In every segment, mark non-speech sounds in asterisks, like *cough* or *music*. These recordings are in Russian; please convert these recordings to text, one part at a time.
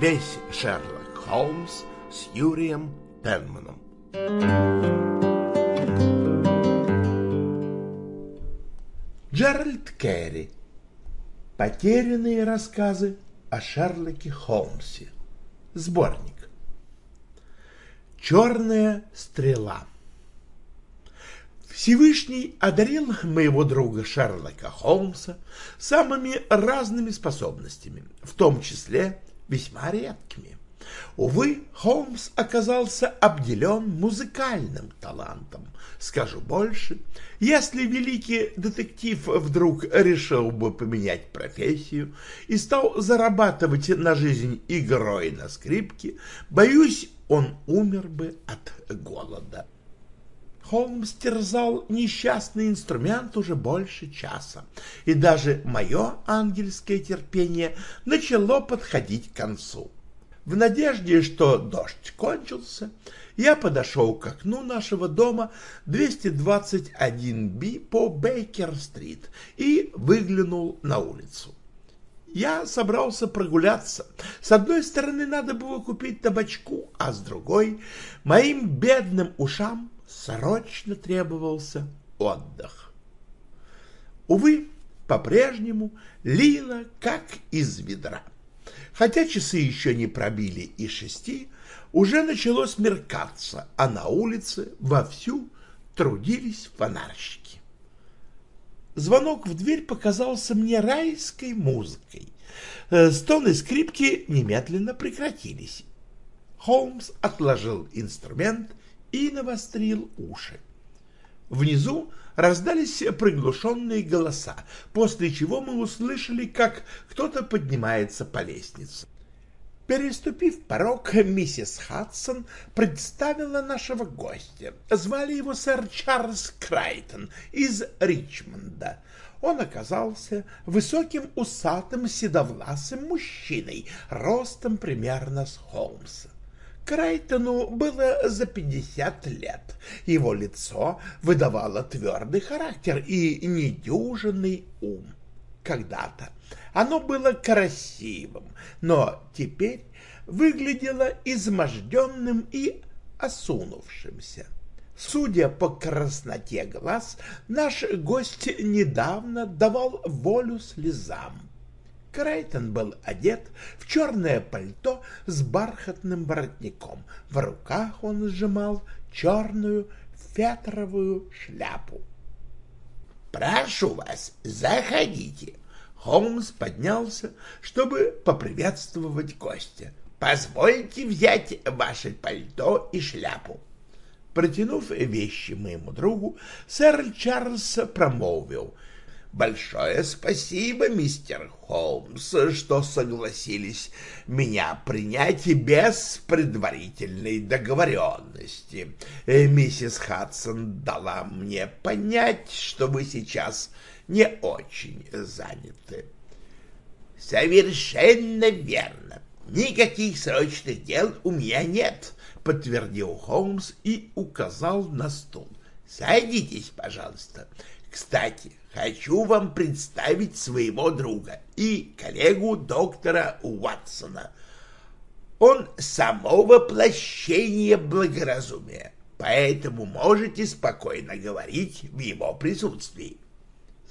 весь Шерлок Холмс с Юрием Пенманом. Джеральд Керри. Потерянные рассказы о Шерлоке Холмсе. Сборник. Черная стрела. Всевышний одарил моего друга Шерлока Холмса самыми разными способностями, в том числе весьма редкими. Увы, Холмс оказался обделен музыкальным талантом. Скажу больше, если великий детектив вдруг решил бы поменять профессию и стал зарабатывать на жизнь игрой на скрипке, боюсь, он умер бы от голода. Холмс терзал несчастный инструмент уже больше часа, и даже мое ангельское терпение начало подходить к концу. В надежде, что дождь кончился, я подошел к окну нашего дома 221-Б по Бейкер-стрит и выглянул на улицу. Я собрался прогуляться. С одной стороны, надо было купить табачку, а с другой — моим бедным ушам срочно требовался отдых. Увы, по-прежнему лила как из ведра. Хотя часы еще не пробили и шести, уже начало смеркаться, а на улице вовсю трудились фонарщики. Звонок в дверь показался мне райской музыкой. Э, стоны скрипки немедленно прекратились. Холмс отложил инструмент и навострил уши. Внизу раздались приглушенные голоса, после чего мы услышали, как кто-то поднимается по лестнице. Переступив порог, миссис Хадсон представила нашего гостя. Звали его сэр Чарльз Крайтон из Ричмонда. Он оказался высоким усатым седовласым мужчиной, ростом примерно с Холмса. Крайтону было за пятьдесят лет. Его лицо выдавало твердый характер и недюжинный ум. Когда-то оно было красивым, но теперь выглядело изможденным и осунувшимся. Судя по красноте глаз, наш гость недавно давал волю слезам. Крайтон был одет в черное пальто с бархатным воротником. В руках он сжимал черную фетровую шляпу. «Прошу вас, заходите!» Холмс поднялся, чтобы поприветствовать гостя. «Позвольте взять ваше пальто и шляпу». Протянув вещи моему другу, сэр Чарльз промолвил — Большое спасибо, мистер Холмс, что согласились меня принять без предварительной договоренности. Э, миссис Хадсон дала мне понять, что вы сейчас не очень заняты. Совершенно верно. Никаких срочных дел у меня нет, подтвердил Холмс и указал на стул. Садитесь, пожалуйста. Кстати, хочу вам представить своего друга и коллегу доктора Уатсона. Он само воплощение благоразумия, поэтому можете спокойно говорить в его присутствии.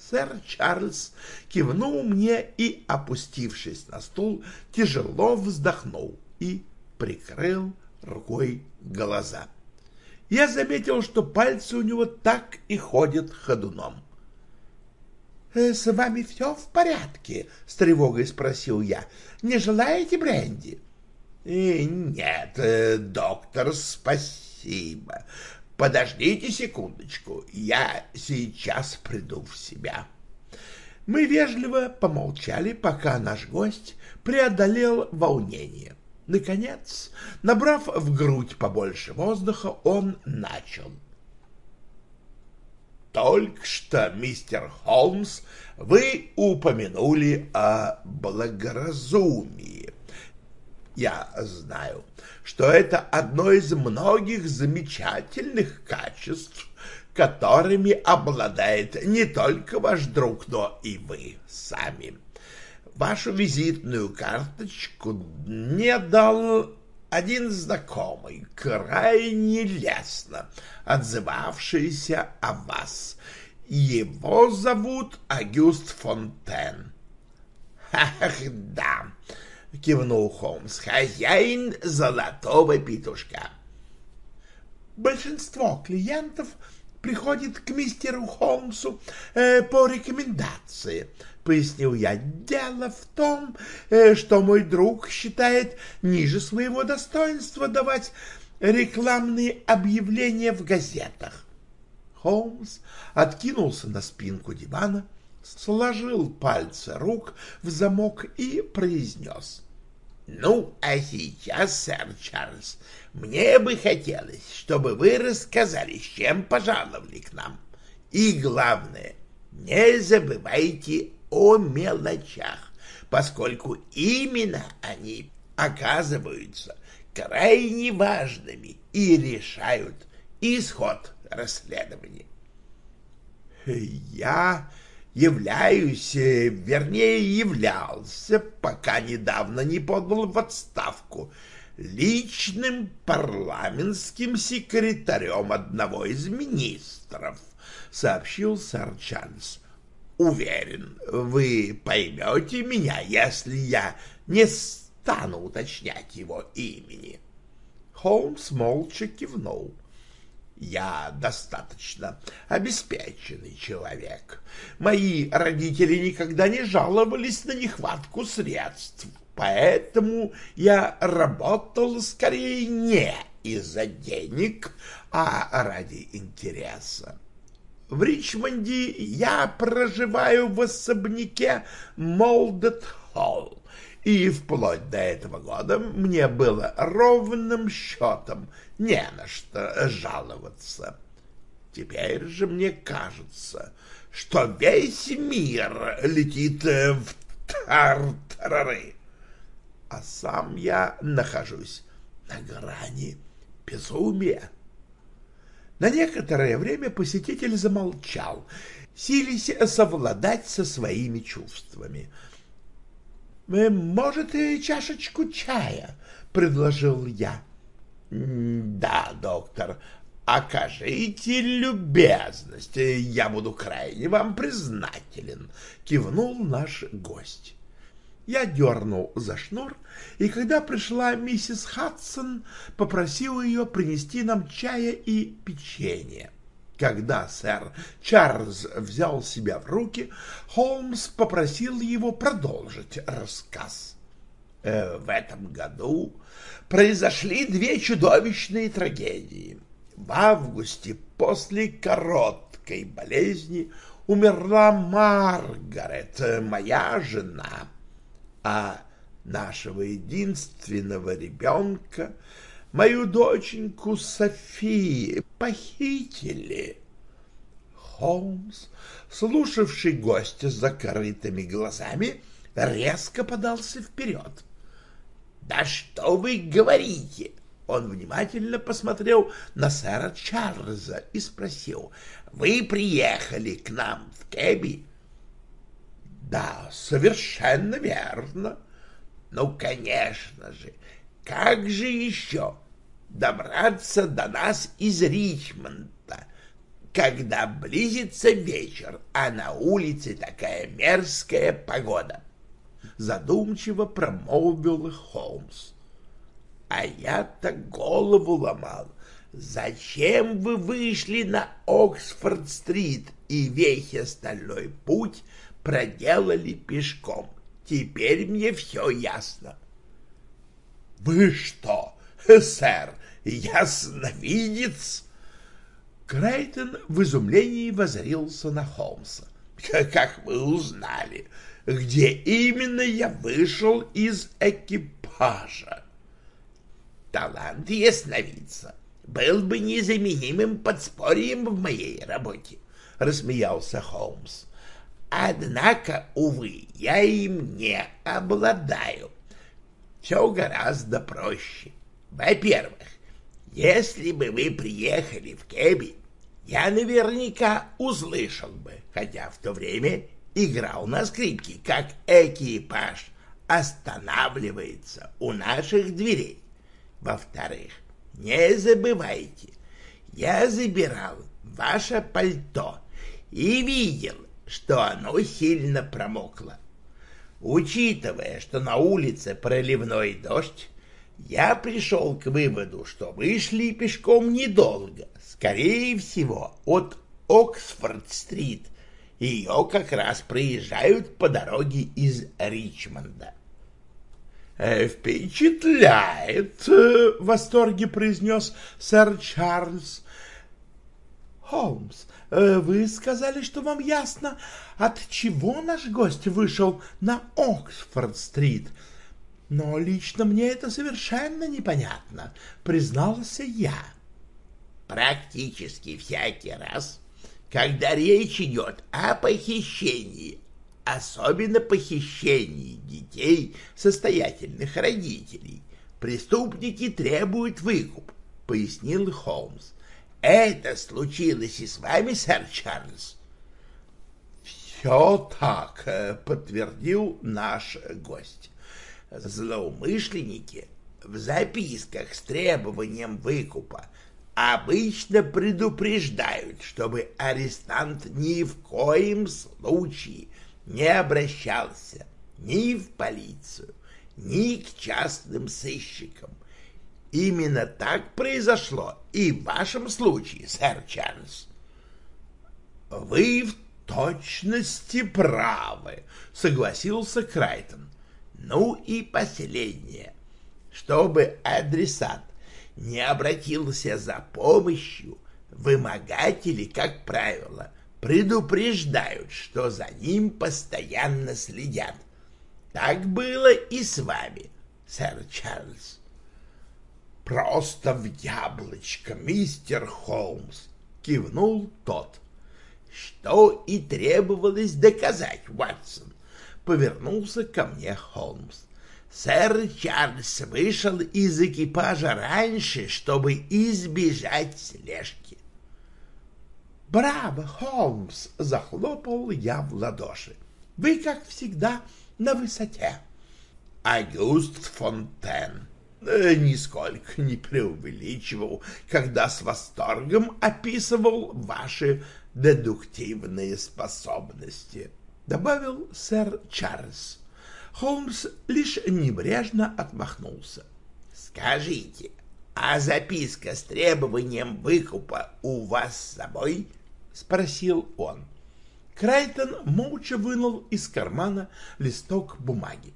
Сэр Чарльз кивнул мне и, опустившись на стул, тяжело вздохнул и прикрыл рукой глаза. Я заметил, что пальцы у него так и ходят ходуном. «Э, — С вами все в порядке? — с тревогой спросил я. — Не желаете бренди? «Э, — Нет, э, доктор, спасибо. Подождите секундочку, я сейчас приду в себя. Мы вежливо помолчали, пока наш гость преодолел волнение. Наконец, набрав в грудь побольше воздуха, он начал. — только что, мистер Холмс, вы упомянули о благоразумии. Я знаю, что это одно из многих замечательных качеств, которыми обладает не только ваш друг, но и вы сами. Вашу визитную карточку мне дал один знакомый, крайне лестно отзывавшийся о вас. Его зовут Агюст Фонтен. — Ах, да, — кивнул Холмс, — хозяин золотого петушка. Большинство клиентов приходит к мистеру Холмсу э, по рекомендации, — пояснил я. Дело в том, э, что мой друг считает ниже своего достоинства давать рекламные объявления в газетах. Холмс откинулся на спинку дивана, сложил пальцы рук в замок и произнес. «Ну, а сейчас, сэр Чарльз, мне бы хотелось, чтобы вы рассказали, с чем пожаловали к нам. И главное, не забывайте о мелочах, поскольку именно они оказываются крайне важными и решают исход расследования. Я являюсь, вернее, являлся, пока недавно не подал в отставку, личным парламентским секретарем одного из министров, сообщил сэр Чарльз. Уверен, вы поймете меня, если я не стану уточнять его имени. Холмс молча кивнул. Я достаточно обеспеченный человек. Мои родители никогда не жаловались на нехватку средств, поэтому я работал скорее не из-за денег, а ради интереса. В Ричмонде я проживаю в особняке Молдет-Холл, и вплоть до этого года мне было ровным счетом не на что жаловаться. Теперь же мне кажется, что весь мир летит в тартарары, а сам я нахожусь на грани безумия. На некоторое время посетитель замолчал, силясь совладать со своими чувствами — «Может, и чашечку чая?» — предложил я. «Да, доктор, окажите любезность, я буду крайне вам признателен», — кивнул наш гость. Я дернул за шнур, и когда пришла миссис Хадсон, попросил ее принести нам чая и печенье. Когда сэр Чарльз взял себя в руки, Холмс попросил его продолжить рассказ. Э, в этом году произошли две чудовищные трагедии. В августе после короткой болезни умерла Маргарет, моя жена, а нашего единственного ребенка — мою доченьку Софии похитили. Холмс, слушавший гостя с закрытыми глазами, резко подался вперед. «Да что вы говорите?» Он внимательно посмотрел на сэра Чарльза и спросил, «Вы приехали к нам в Кэби?» «Да, совершенно верно». «Ну, конечно же, как же еще добраться до нас из Ричмонда, когда близится вечер, а на улице такая мерзкая погода? Задумчиво промолвил Холмс. А я-то голову ломал. Зачем вы вышли на Оксфорд-стрит и весь остальной путь проделали пешком? Теперь мне все ясно. — вы что, сэр, ясновидец? Крейтон в изумлении возрился на Холмса. *laughs* Как вы узнали, где именно я вышел из экипажа? Талант ясновидца был бы незаменимым подспорьем в моей работе, рассмеялся Холмс. Однако, увы, я им не обладаю все гораздо проще. Во-первых, если бы вы приехали в Кеби, я наверняка услышал бы, хотя в то время играл на скрипке, как экипаж останавливается у наших дверей. Во-вторых, не забывайте, я забирал ваше пальто и видел, что оно сильно промокло. Учитывая, что на улице проливной дождь, я пришел к выводу, что вы шли пешком недолго, скорее всего, от Оксфорд-стрит. Ее как раз проезжают по дороге из Ричмонда. «Э, «Впечатляет!» — в восторге произнес сэр Чарльз. «Холмс, э, вы сказали, что вам ясно, от чего наш гость вышел на Оксфорд-стрит. Но лично мне это совершенно непонятно, признался я. Практически всякий раз, когда речь идет о похищении, особенно похищении детей состоятельных родителей, преступники требуют выкуп, пояснил Холмс. Это случилось и с вами, сэр Чарльз? «Все так», — подтвердил наш гость. Злоумышленники в записках с требованием выкупа обычно предупреждают, чтобы арестант ни в коем случае не обращался ни в полицию, ни к частным сыщикам. Именно так произошло и в вашем случае, сэр Чарльз. Вы в точности правы, согласился Крайтон. Ну и последнее. Чтобы адресат не обратился за помощью, вымогатели, как правило, предупреждают, что за ним постоянно следят. Так было и с вами, сэр Чарльз. Просто в яблочко, мистер Холмс, кивнул тот. Что и требовалось доказать, Ватсон, повернулся ко мне Холмс. Сэр Чарльз вышел из экипажа раньше, чтобы избежать слежки. «Браво, Холмс!» — захлопал я в ладоши. «Вы, как всегда, на высоте». Агюст Фонтен нисколько не преувеличивал, когда с восторгом описывал ваши дедуктивные способности, — добавил сэр Чарльз. Холмс лишь небрежно отмахнулся. — Скажите, а записка с требованием выкупа у вас с собой? — спросил он. Крайтон молча вынул из кармана листок бумаги.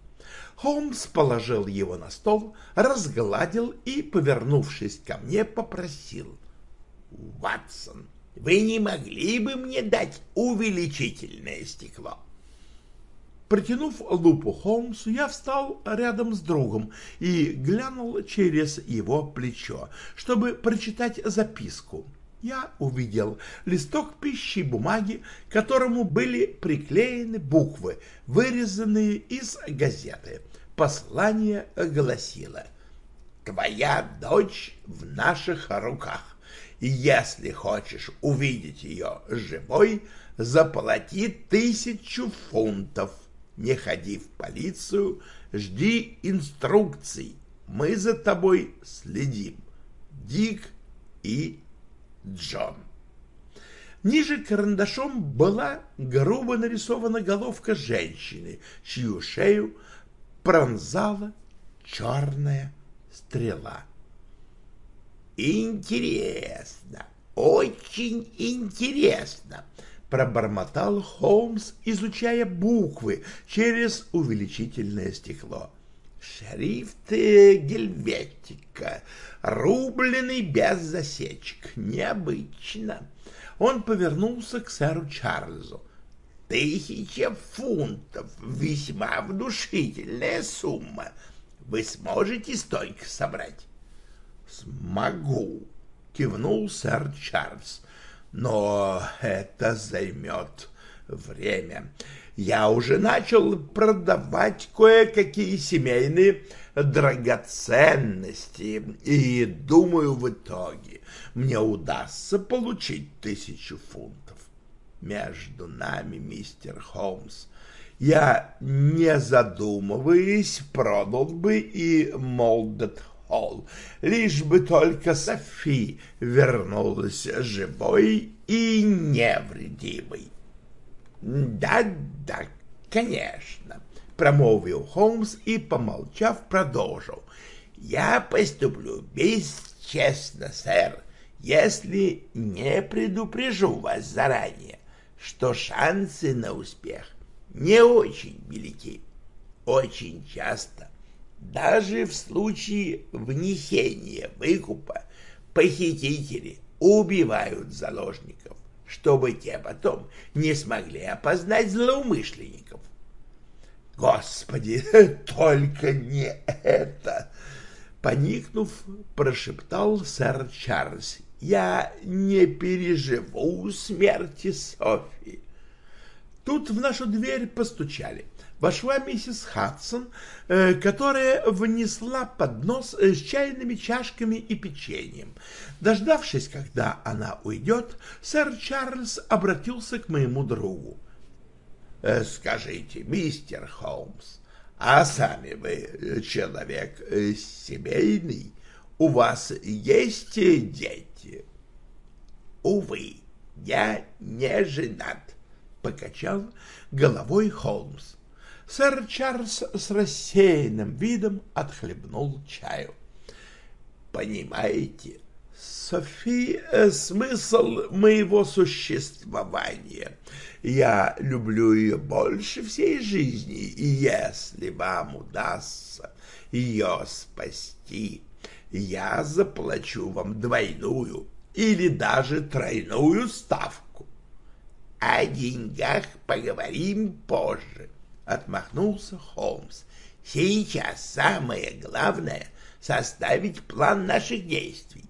Холмс положил его на стол, разгладил и, повернувшись ко мне, попросил. — Ватсон, вы не могли бы мне дать увеличительное стекло? Протянув лупу Холмсу, я встал рядом с другом и глянул через его плечо, чтобы прочитать записку. Я увидел листок пищи бумаги, к которому были приклеены буквы, вырезанные из газеты. Послание гласило «Твоя дочь в наших руках если хочешь увидеть ее живой, заплати тысячу фунтов. Не ходи в полицию, жди инструкций. Мы за тобой следим. Дик и Джон. Ниже карандашом была грубо нарисована головка женщины, чью шею пронзала черная стрела. «Интересно, очень интересно», — пробормотал Холмс, изучая буквы через увеличительное стекло. «Шрифт гельветика, рубленый без засечек. Необычно». Он повернулся к сэру Чарльзу. «Тысяча фунтов — весьма внушительная сумма. Вы сможете столько собрать?» «Смогу», — кивнул сэр Чарльз, — «но это займет время. Я уже начал продавать кое-какие семейные драгоценности, и думаю, в итоге мне удастся получить тысячу фунтов. Между нами, мистер Холмс, я, не задумываясь, продал бы и Молдет Холл, лишь бы только Софи вернулась живой и невредимой. «Да-да, конечно», — промолвил Холмс и, помолчав, продолжил. «Я поступлю бесчестно, сэр, если не предупрежу вас заранее, что шансы на успех не очень велики. Очень часто, даже в случае внесения выкупа, похитители убивают заложников, чтобы те потом не смогли опознать злоумышленников. Господи, *laughs* только не это! Поникнув, прошептал сэр Чарльз. Я не переживу смерти Софи. Тут в нашу дверь постучали. Вошла миссис Хадсон, э, которая внесла поднос с чайными чашками и печеньем. Дождавшись, когда она уйдет, сэр Чарльз обратился к моему другу. «Э, «Скажите, мистер Холмс, а сами вы человек э, семейный? У вас есть дети?» «Увы, я не женат», покачал головой Холмс. Сэр Чарльз с рассеянным видом отхлебнул чаю. «Понимаете, Софи — смысл моего существования. Я люблю ее больше всей жизни, и если вам удастся ее спасти, я заплачу вам двойную или даже тройную ставку. О деньгах поговорим позже, — отмахнулся Холмс. Сейчас самое главное — составить план наших действий.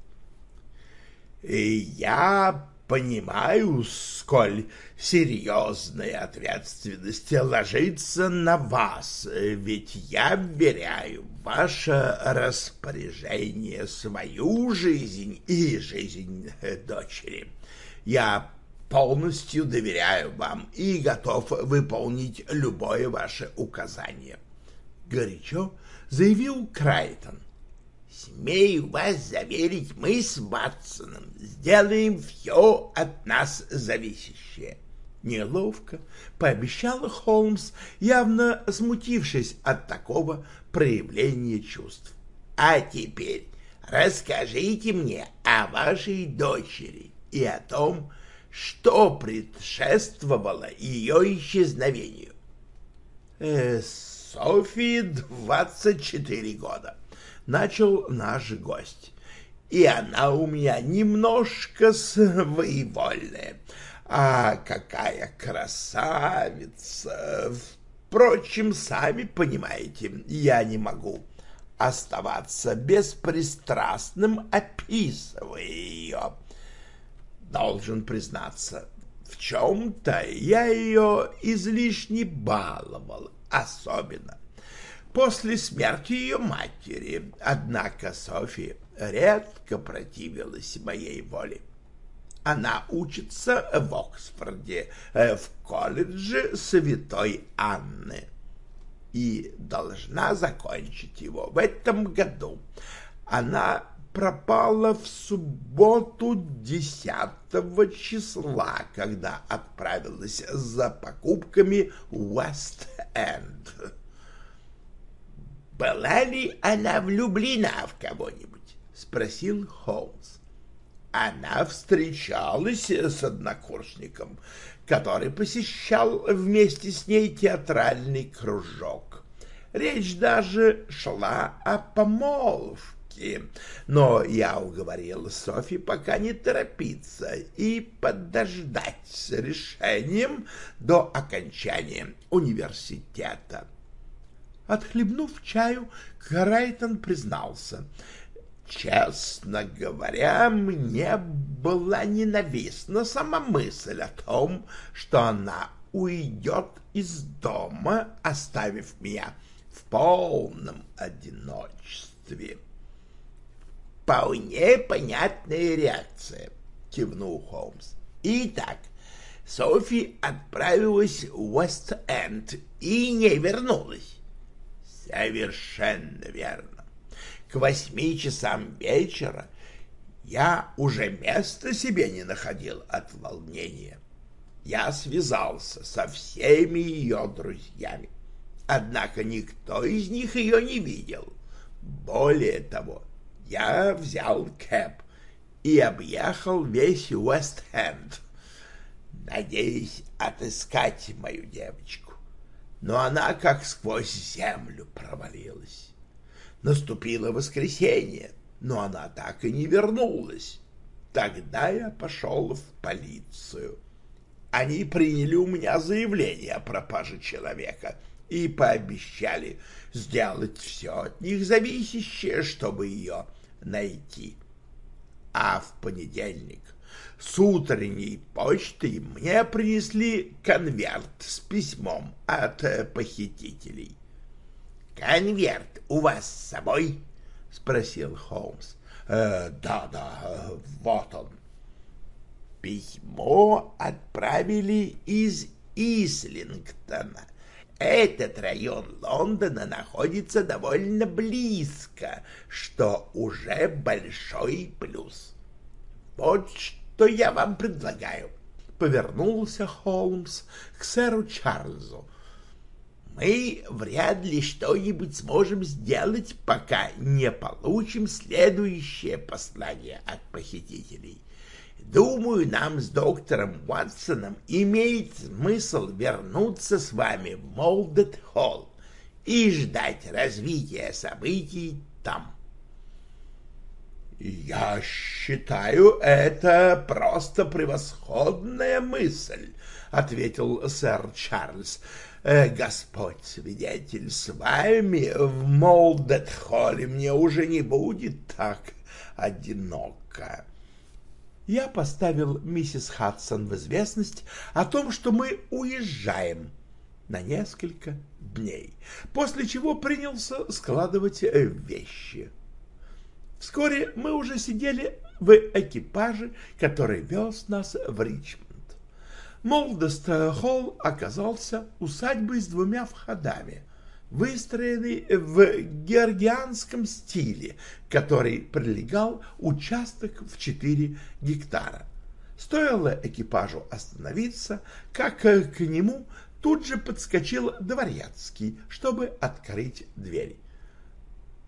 Я понимаю, сколь серьезная ответственность ложится на вас, ведь я вверяю ваше распоряжение свою жизнь и жизнь дочери. Я полностью доверяю вам и готов выполнить любое ваше указание. Горячо заявил Крайтон. Смею вас заверить, мы с Ватсоном сделаем все от нас зависящее. Неловко пообещал Холмс, явно смутившись от такого проявления чувств. А теперь расскажите мне о вашей дочери и о том, что предшествовало ее исчезновению. Э, Софии двадцать четыре года, начал наш гость, и она у меня немножко своевольная. А какая красавица! Впрочем, сами понимаете, я не могу оставаться беспристрастным, описывая ее должен признаться, в чем-то я ее излишне баловал, особенно после смерти ее матери. Однако Софи редко противилась моей воле. Она учится в Оксфорде, э, в колледже Святой Анны, и должна закончить его в этом году. Она пропала в субботу 10 числа, когда отправилась за покупками в Уэст-Энд. «Была ли она влюблена в кого-нибудь?» — спросил Холмс. Она встречалась с однокурсником, который посещал вместе с ней театральный кружок. Речь даже шла о помолвке но я уговорил Софи пока не торопиться и подождать с решением до окончания университета. Отхлебнув чаю, Крайтон признался. Честно говоря, мне была ненавистна сама мысль о том, что она уйдет из дома, оставив меня в полном одиночестве. «Вполне понятная реакция», — кивнул Холмс. «Итак, Софи отправилась в Уэст-Энд и не вернулась. Совершенно верно. К восьми часам вечера я уже места себе не находил от волнения. Я связался со всеми ее друзьями, однако никто из них ее не видел. Более того, я взял кэп и объехал весь Уэст-Хенд, надеясь отыскать мою девочку. Но она как сквозь землю провалилась. Наступило воскресенье, но она так и не вернулась. Тогда я пошел в полицию. Они приняли у меня заявление о пропаже человека и пообещали сделать все от них зависящее, чтобы ее найти. А в понедельник с утренней почты мне принесли конверт с письмом от похитителей. «Конверт у вас с собой?» — спросил Холмс. «Э, «Да, да, вот он». Письмо отправили из Ислингтона. Этот район Лондона находится довольно близко, что уже большой плюс. Вот что я вам предлагаю. Повернулся Холмс к сэру Чарльзу. Мы вряд ли что-нибудь сможем сделать, пока не получим следующее послание от похитителей. Думаю, нам с доктором Уатсоном имеет смысл вернуться с вами в Молдет-Холл и ждать развития событий там. «Я считаю, это просто превосходная мысль», — ответил сэр Чарльз. Э, «Господь свидетель, с вами в Молдет-Холле мне уже не будет так одиноко» я поставил миссис Хадсон в известность о том, что мы уезжаем на несколько дней, после чего принялся складывать э, вещи. Вскоре мы уже сидели в экипаже, который вез нас в Ричмонд. Молдест Холл оказался усадьбой с двумя входами — выстроенный в георгианском стиле, который прилегал участок в 4 гектара. Стоило экипажу остановиться, как к нему тут же подскочил дворецкий, чтобы открыть дверь.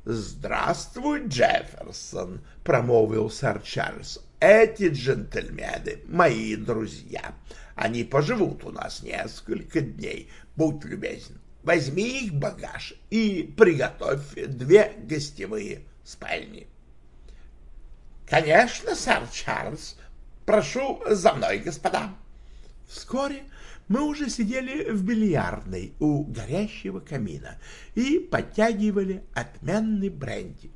«Здравствуй, Джефферсон!» — промолвил сэр Чарльз. «Эти джентльмены — мои друзья. Они поживут у нас несколько дней. Будь любезен, возьми их багаж и приготовь две гостевые спальни. — Конечно, сэр Чарльз. Прошу за мной, господа. Вскоре мы уже сидели в бильярдной у горящего камина и подтягивали отменный бренди.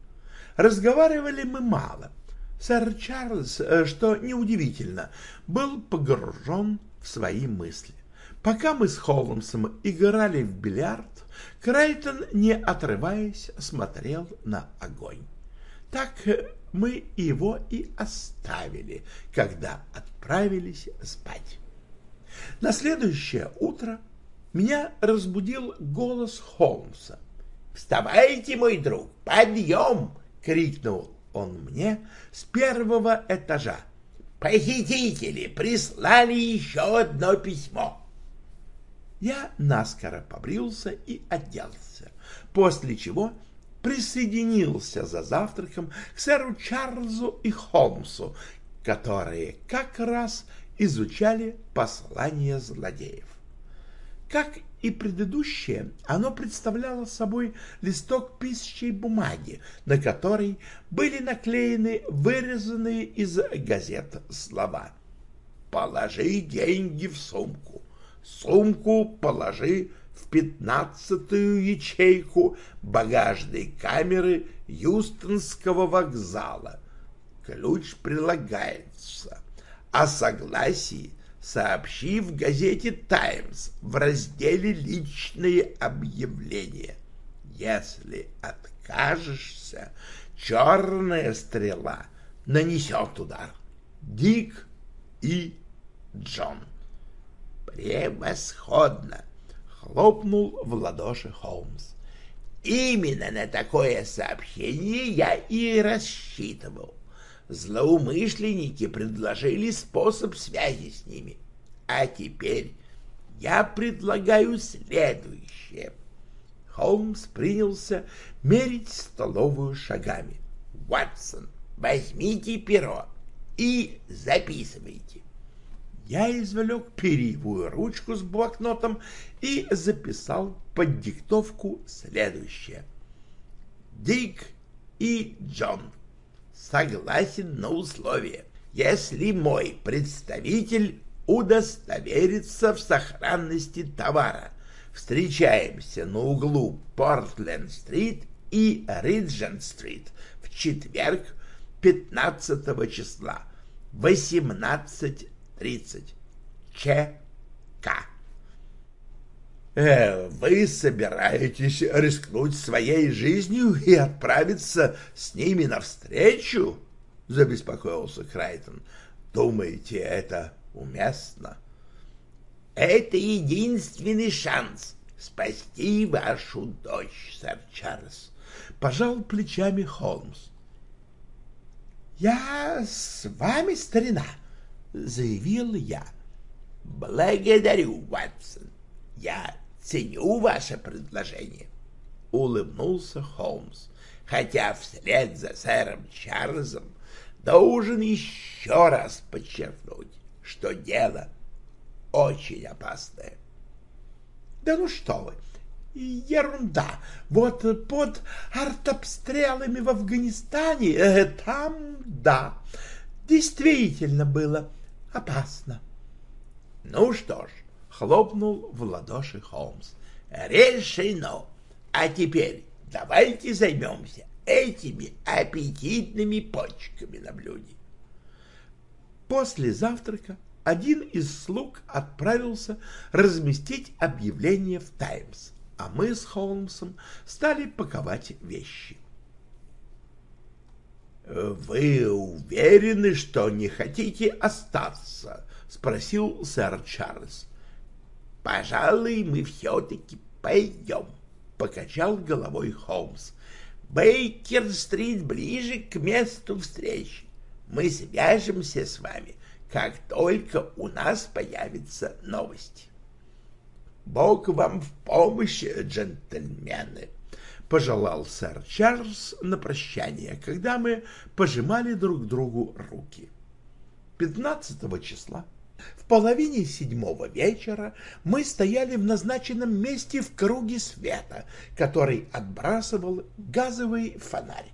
Разговаривали мы мало. Сэр Чарльз, э, что неудивительно, был погружен в свои мысли. Пока мы с Холмсом играли в бильярд, Крайтон, не отрываясь, смотрел на огонь. Так мы его и оставили, когда отправились спать. На следующее утро меня разбудил голос Холмса. «Вставайте, мой друг, подъем!» — крикнул он мне с первого этажа. «Похитители прислали еще одно письмо». Я наскоро побрился и оделся, после чего присоединился за завтраком к сэру Чарльзу и Холмсу, которые как раз изучали послание злодеев. Как и предыдущее, оно представляло собой листок писчей бумаги, на которой были наклеены вырезанные из газет слова «Положи деньги в сумку, Сумку положи в пятнадцатую ячейку багажной камеры Юстонского вокзала. Ключ прилагается. О согласии сообщи в газете «Таймс» в разделе «Личные объявления». Если откажешься, черная стрела нанесет удар. Дик и Джон. Превосходно! Хлопнул в ладоши Холмс. Именно на такое сообщение я и рассчитывал. Злоумышленники предложили способ связи с ними. А теперь я предлагаю следующее. Холмс принялся мерить столовую шагами. Ватсон, возьмите перо и записывайте. Я извлек перьевую ручку с блокнотом и записал под диктовку следующее. Дик и Джон согласен на условие, если мой представитель удостоверится в сохранности товара. Встречаемся на углу Портленд-стрит и Риджент-стрит в четверг 15 числа 18.30 ЧК. Э, «Вы собираетесь рискнуть своей жизнью и отправиться с ними навстречу?» — забеспокоился Крайтон. «Думаете, это уместно?» «Это единственный шанс спасти вашу дочь, сэр Чарльз», — пожал плечами Холмс. «Я с вами, старина», — заявил я. «Благодарю, Ватсон. Я ценю ваше предложение», — улыбнулся Холмс, хотя вслед за сэром Чарльзом должен еще раз подчеркнуть, что дело очень опасное. «Да ну что вы!» Ерунда. Вот под артобстрелами в Афганистане, э, там, да, действительно было опасно. Ну что ж, хлопнул в ладоши Холмс. Решено. А теперь давайте займемся этими аппетитными почками на блюде. После завтрака один из слуг отправился разместить объявление в «Таймс», а мы с Холмсом стали паковать вещи. «Вы уверены, что не хотите остаться?» — спросил сэр Чарльз. «Пожалуй, мы все-таки пойдем», — покачал головой Холмс. «Бейкер-стрит ближе к месту встречи. Мы свяжемся с вами, как только у нас появятся новости». Бог вам в помощь, джентльмены, — пожелал сэр Чарльз на прощание, когда мы пожимали друг другу руки. 15 числа в половине седьмого вечера мы стояли в назначенном месте в круге света, который отбрасывал газовый фонарь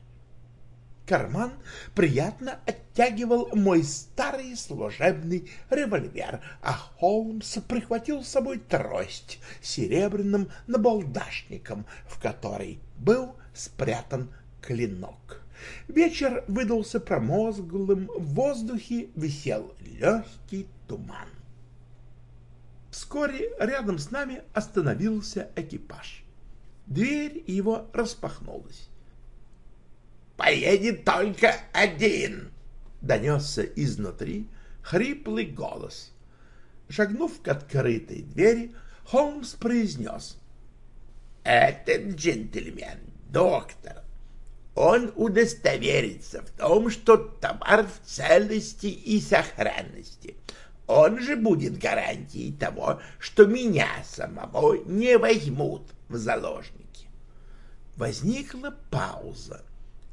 карман приятно оттягивал мой старый служебный револьвер, а Холмс прихватил с собой трость серебряным набалдашником, в которой был спрятан клинок. Вечер выдался промозглым, в воздухе висел легкий туман. Вскоре рядом с нами остановился экипаж. Дверь его распахнулась поедет только один!» — донесся изнутри хриплый голос. Шагнув к открытой двери, Холмс произнес. «Этот джентльмен — доктор. Он удостоверится в том, что товар в целости и сохранности. Он же будет гарантией того, что меня самого не возьмут в заложники». Возникла пауза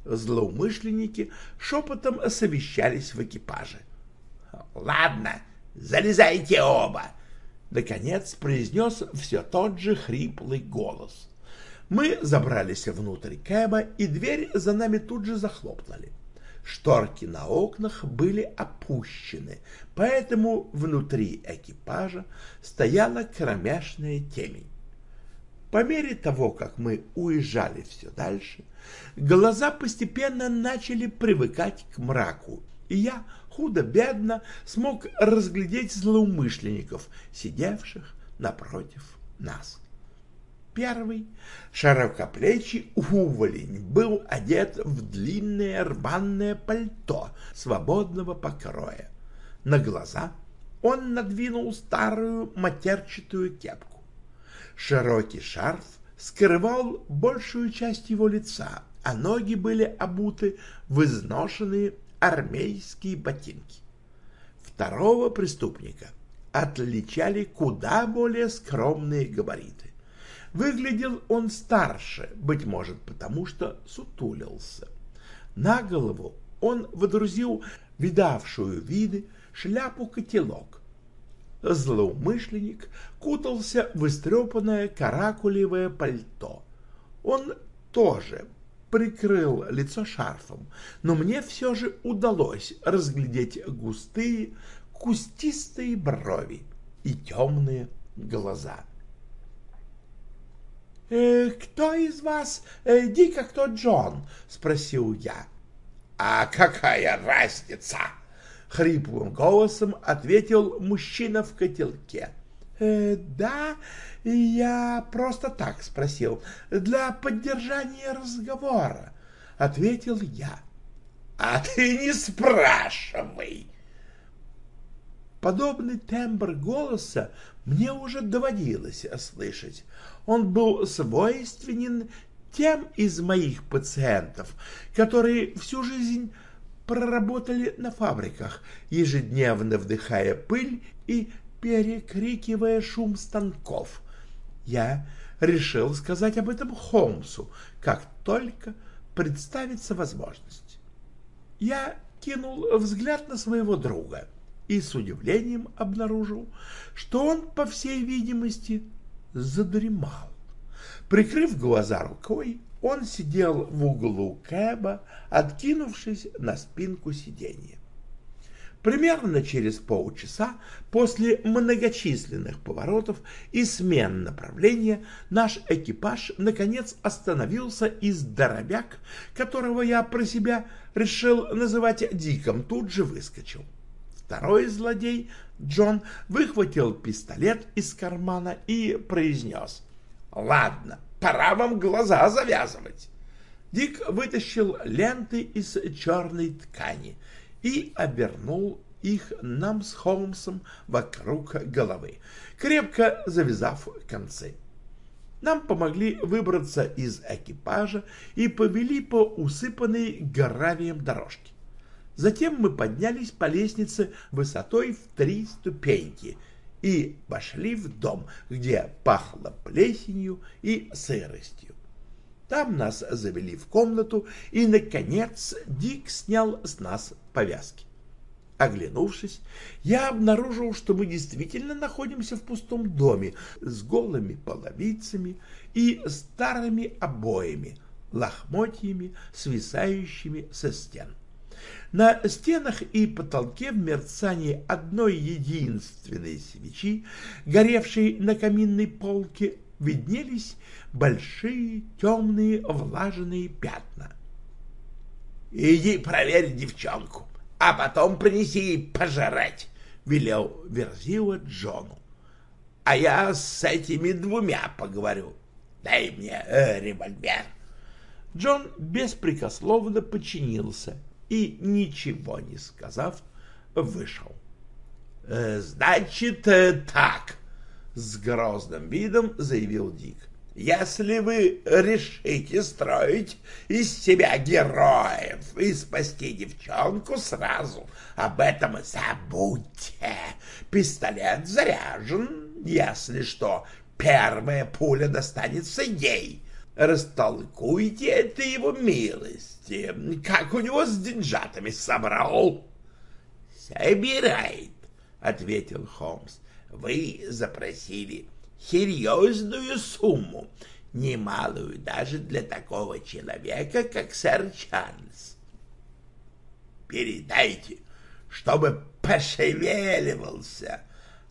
злоумышленники шепотом совещались в экипаже. «Ладно, залезайте оба!» Наконец произнес все тот же хриплый голос. Мы забрались внутрь кэба, и дверь за нами тут же захлопнули. Шторки на окнах были опущены, поэтому внутри экипажа стояла кромешная темень. По мере того, как мы уезжали все дальше, глаза постепенно начали привыкать к мраку, и я худо-бедно смог разглядеть злоумышленников, сидевших напротив нас. Первый, широкоплечий уволень, был одет в длинное рваное пальто свободного покроя. На глаза он надвинул старую матерчатую кепку. Широкий шарф скрывал большую часть его лица, а ноги были обуты в изношенные армейские ботинки. Второго преступника отличали куда более скромные габариты. Выглядел он старше, быть может, потому что сутулился. На голову он водрузил видавшую виды шляпу-котелок. Злоумышленник кутался в истрепанное каракулевое пальто. Он тоже прикрыл лицо шарфом, но мне все же удалось разглядеть густые, кустистые брови и темные глаза. «Э, «Кто из вас э, Дик, а кто Джон?» — спросил я. «А какая разница?» — хриплым голосом ответил мужчина в котелке. «Э, «Да, я просто так спросил, для поддержания разговора», — ответил я. «А ты не спрашивай!» Подобный тембр голоса мне уже доводилось слышать. Он был свойственен тем из моих пациентов, которые всю жизнь проработали на фабриках, ежедневно вдыхая пыль и перекрикивая шум станков. Я решил сказать об этом Холмсу, как только представится возможность. Я кинул взгляд на своего друга и с удивлением обнаружил, что он, по всей видимости, задремал. Прикрыв глаза рукой, он сидел в углу кэба, откинувшись на спинку сиденья. Примерно через полчаса после многочисленных поворотов и смен направления наш экипаж наконец остановился и здоровяк, которого я про себя решил называть Диком, тут же выскочил. Второй злодей, Джон, выхватил пистолет из кармана и произнес «Ладно, пора вам глаза завязывать». Дик вытащил ленты из черной ткани и обернул их нам с Холмсом вокруг головы, крепко завязав концы. Нам помогли выбраться из экипажа и повели по усыпанной гравием дорожке. Затем мы поднялись по лестнице высотой в три ступеньки и пошли в дом, где пахло плесенью и сыростью. Там нас завели в комнату, и, наконец, Дик снял с нас повязки. Оглянувшись, я обнаружил, что мы действительно находимся в пустом доме с голыми половицами и старыми обоями, лохмотьями, свисающими со стен. На стенах и потолке в мерцании одной единственной свечи, горевшей на каминной полке, виднелись большие темные влажные пятна. — Иди проверь девчонку, а потом принеси ей пожрать, — велел Верзила Джону. — А я с этими двумя поговорю. Дай мне э, револьвер. Джон беспрекословно подчинился — и, ничего не сказав, вышел. «Э, «Значит, э, так», — с грозным видом заявил Дик. «Если вы решите строить из себя героев и спасти девчонку сразу, об этом забудьте. Пистолет заряжен, если что, первая пуля достанется ей. Растолкуйте это его милость новости. Как у него с деньжатами собрал? — Собирает, — ответил Холмс. — Вы запросили серьезную сумму, немалую даже для такого человека, как сэр Чарльз. Передайте, чтобы пошевеливался,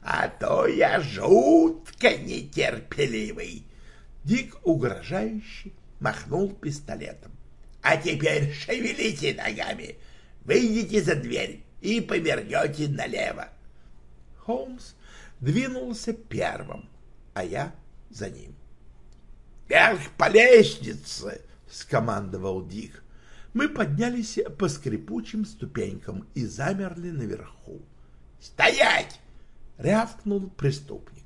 а то я жутко нетерпеливый. Дик угрожающе махнул пистолетом. А теперь шевелите ногами, выйдите за дверь и повернете налево. Холмс двинулся первым, а я за ним. «Вверх по лестнице!» — скомандовал Дик. Мы поднялись по скрипучим ступенькам и замерли наверху. «Стоять!» рявкнул преступник.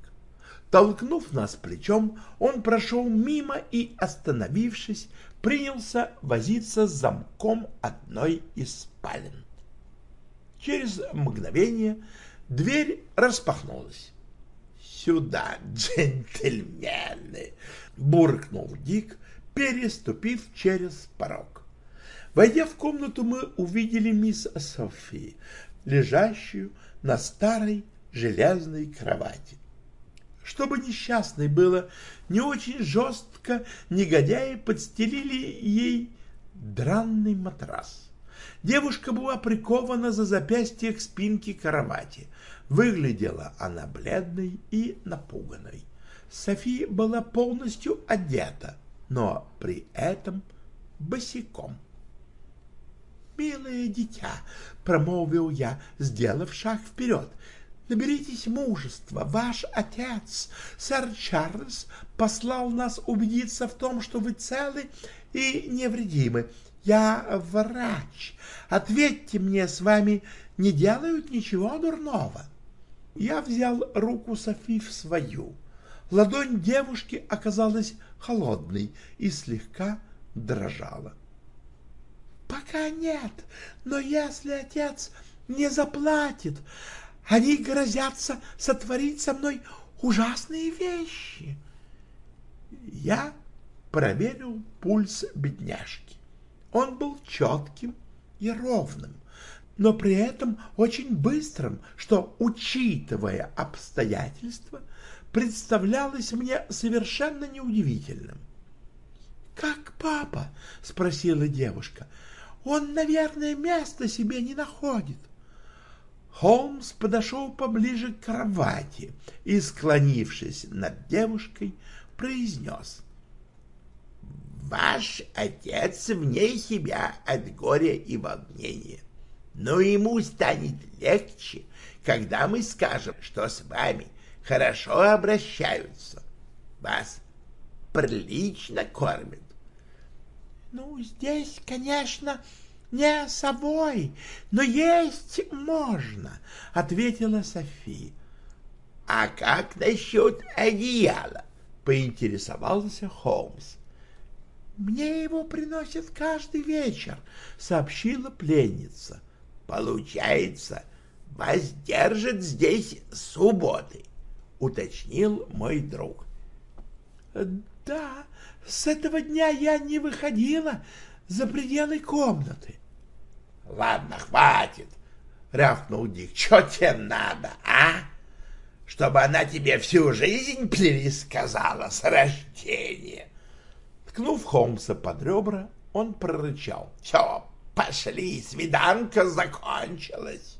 Толкнув нас плечом, он прошел мимо и, остановившись, принялся возиться с замком одной из спален. Через мгновение дверь распахнулась. «Сюда, джентльмены!» — буркнул Дик, переступив через порог. Войдя в комнату, мы увидели мисс Софи, лежащую на старой железной кровати. Чтобы несчастной было не очень жестко, негодяи подстелили ей дранный матрас. Девушка была прикована за запястье к спинке кровати. Выглядела она бледной и напуганной. София была полностью одета, но при этом босиком. «Милое дитя», — промолвил я, сделав шаг вперед, — «наберитесь мужества. Ваш отец, сэр Чарльз, послал нас убедиться в том, что вы целы и невредимы. Я врач. Ответьте мне, с вами не делают ничего дурного». Я взял руку Софи в свою. Ладонь девушки оказалась холодной и слегка дрожала. Пока нет, но если отец не заплатит, они грозятся сотворить со мной ужасные вещи. Я проверил пульс бедняжки. Он был четким и ровным, но при этом очень быстрым, что, учитывая обстоятельства, представлялось мне совершенно неудивительным. «Как папа?» — спросила девушка. Он, наверное, места себе не находит. Холмс подошел поближе к кровати и, склонившись над девушкой, произнес. «Ваш отец вне себя от горя и волнения, но ему станет легче, когда мы скажем, что с вами хорошо обращаются. Вас прилично кормят, ну, здесь, конечно, не собой, но есть можно, — ответила София. — А как насчет одеяла? — поинтересовался Холмс. — Мне его приносят каждый вечер, — сообщила пленница. — Получается, вас держат здесь субботы, — уточнил мой друг. — Да, с этого дня я не выходила за пределы комнаты. — Ладно, хватит, — рявкнул Дик. — Что тебе надо, а? Чтобы она тебе всю жизнь пересказала с рождения. Ткнув Холмса под ребра, он прорычал. — Все, пошли, свиданка закончилась.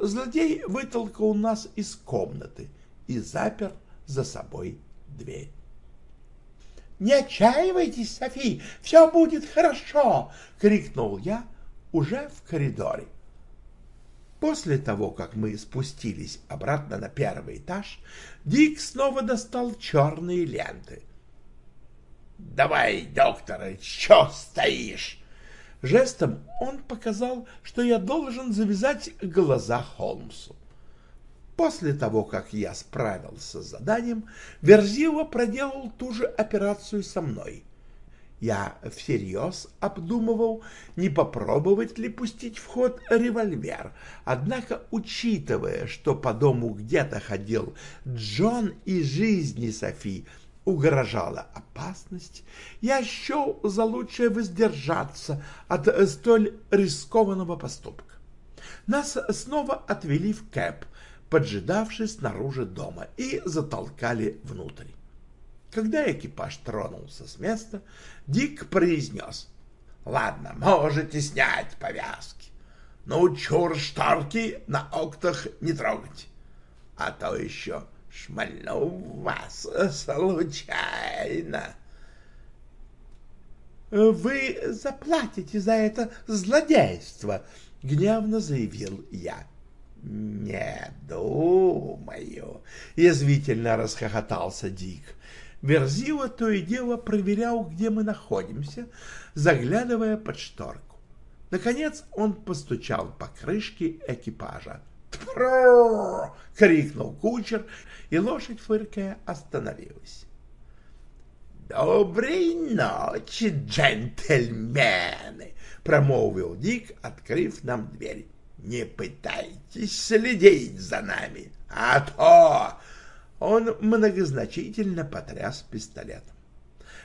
Злодей вытолкал нас из комнаты и запер за собой дверь. «Не отчаивайтесь, Софи, все будет хорошо!» — крикнул я уже в коридоре. После того, как мы спустились обратно на первый этаж, Дик снова достал черные ленты. «Давай, доктор, что стоишь?» Жестом он показал, что я должен завязать глаза Холмсу. После того, как я справился с заданием, Верзила проделал ту же операцию со мной. Я всерьез обдумывал, не попробовать ли пустить в ход револьвер, однако, учитывая, что по дому где-то ходил Джон и жизни Софи угрожала опасность, я счел за лучшее воздержаться от столь рискованного поступка. Нас снова отвели в кэп — поджидавший снаружи дома, и затолкали внутрь. Когда экипаж тронулся с места, Дик произнес. — Ладно, можете снять повязки. Но чур шторки на окнах не трогать, а то еще шмальну вас случайно. — Вы заплатите за это злодейство, — гневно заявил я. «Не думаю», — язвительно расхохотался Дик. Верзила то и дело проверял, где мы находимся, заглядывая под шторку. Наконец он постучал по крышке экипажа. «Тпру!» — крикнул кучер, и лошадь, фыркая, остановилась. «Доброй ночи, джентльмены!» — промолвил Дик, открыв нам дверь. «Не пытайтесь следить за нами, а то...» Он многозначительно потряс пистолетом.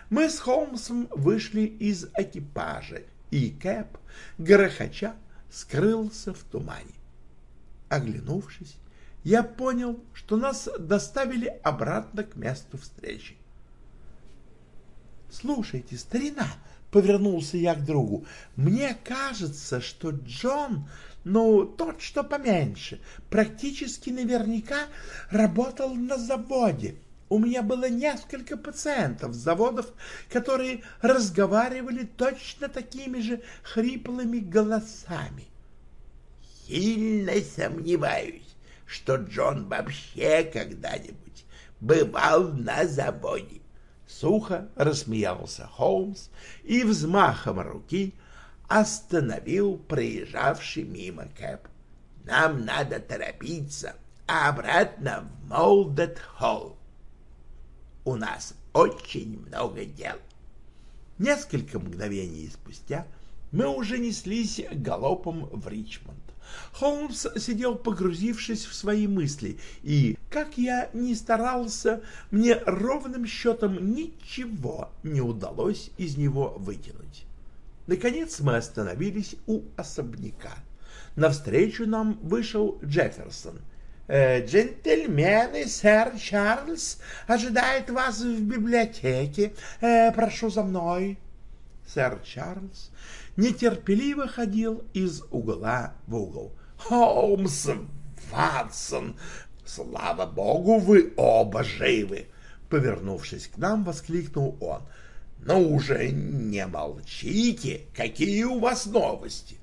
Мы с Холмсом вышли из экипажа, и Кэп, грохоча, скрылся в тумане. Оглянувшись, я понял, что нас доставили обратно к месту встречи. «Слушайте, старина!» — повернулся я к другу. «Мне кажется, что Джон, ну, тот, что поменьше, практически наверняка работал на заводе. У меня было несколько пациентов с заводов, которые разговаривали точно такими же хриплыми голосами. Сильно сомневаюсь, что Джон вообще когда-нибудь бывал на заводе. Сухо рассмеялся Холмс и взмахом руки остановил проезжавший мимо Кэп. Нам надо торопиться обратно в Молдет-Холл у нас очень много дел. Несколько мгновений спустя мы уже неслись галопом в Ричмонд. Холмс сидел погрузившись в свои мысли, и, как я ни старался, мне ровным счетом ничего не удалось из него вытянуть. Наконец мы остановились у особняка. Навстречу нам вышел Джефферсон — Э, «Джентльмены, сэр Чарльз ожидает вас в библиотеке. Э, прошу за мной». Сэр Чарльз нетерпеливо ходил из угла в угол. «Холмс, Ватсон, слава богу, вы оба живы!» Повернувшись к нам, воскликнул он. «Ну уже не молчите! Какие у вас новости?»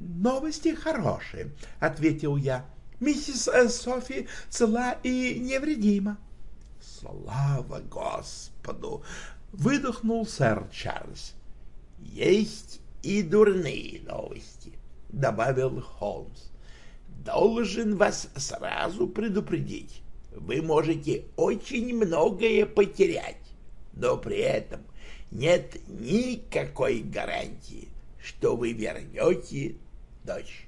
«Новости хорошие», — ответил я. Миссис э, Софи цела и невредима. — Слава Господу! — выдохнул сэр Чарльз. — Есть и дурные новости, — добавил Холмс. — Должен вас сразу предупредить. Вы можете очень многое потерять, но при этом нет никакой гарантии, что вы вернете дочь.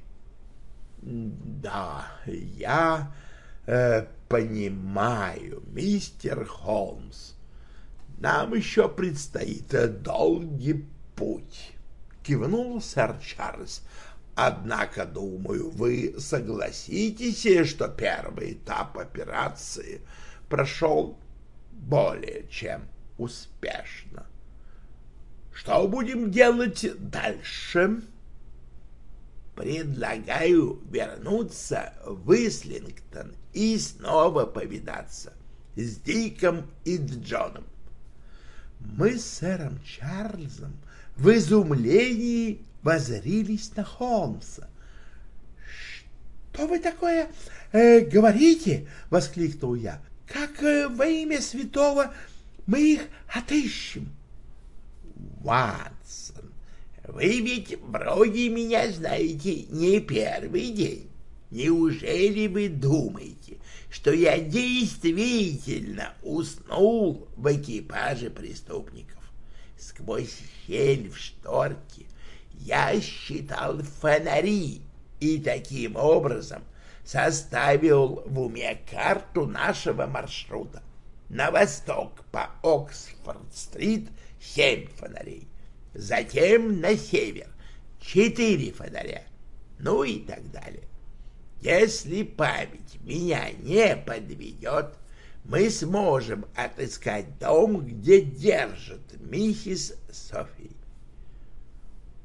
Да, я э, понимаю, мистер Холмс. Нам еще предстоит долгий путь, кивнул сэр Чарльз. Однако, думаю, вы согласитесь, что первый этап операции прошел более чем успешно. Что будем делать дальше? — Предлагаю вернуться в Ислингтон и снова повидаться с Диком и Джоном. Мы с сэром Чарльзом в изумлении возрились на Холмса. «Что вы такое э, говорите?» — воскликнул я. «Как э, во имя святого мы их отыщем?» «Ватсон, вы ведь вроде меня знаете не первый день. Неужели вы думаете, что я действительно уснул в экипаже преступников? Сквозь щель в шторке я считал фонари и таким образом составил в уме карту нашего маршрута. На восток по Оксфорд-стрит семь фонарей, затем на север четыре фонаря, ну и так далее. Если память меня не подведет, мы сможем отыскать дом, где держит миссис Софи.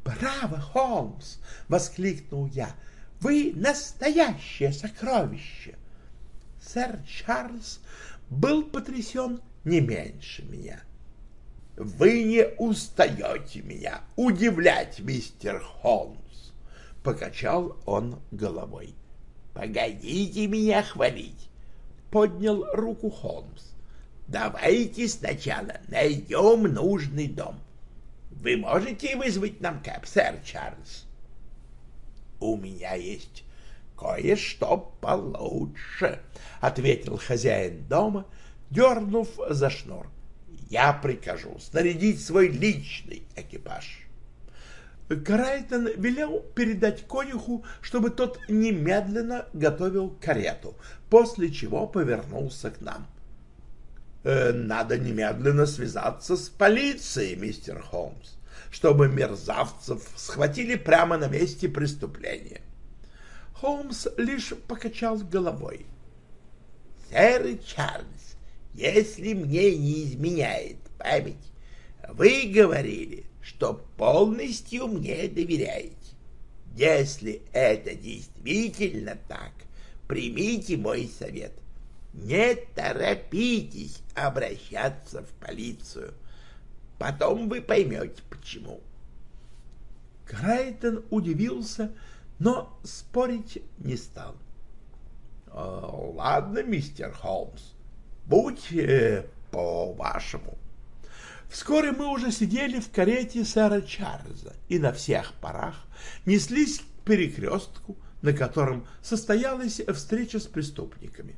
«Браво, Холмс!» — воскликнул я. «Вы настоящее сокровище!» Сэр Чарльз был потрясен не меньше меня. — вы не устаете меня удивлять, мистер Холмс, — покачал он головой. — Погодите меня хвалить, — поднял руку Холмс. — Давайте сначала найдем нужный дом. Вы можете вызвать нам кэп, сэр Чарльз? — У меня есть кое-что получше, — ответил хозяин дома, дернув за шнур. Я прикажу снарядить свой личный экипаж. Карайтон велел передать конюху, чтобы тот немедленно готовил карету, после чего повернулся к нам. «Э, «Надо немедленно связаться с полицией, мистер Холмс, чтобы мерзавцев схватили прямо на месте преступления». Холмс лишь покачал головой. «Сэр Чарльз, если мне не изменяет память, вы говорили, что полностью мне доверяете. Если это действительно так, примите мой совет. Не торопитесь обращаться в полицию. Потом вы поймете, почему. Крайтон удивился, но спорить не стал. «Ладно, мистер Холмс, будь э, по-вашему». Вскоре мы уже сидели в карете сэра Чарльза и на всех парах неслись к перекрестку, на котором состоялась встреча с преступниками.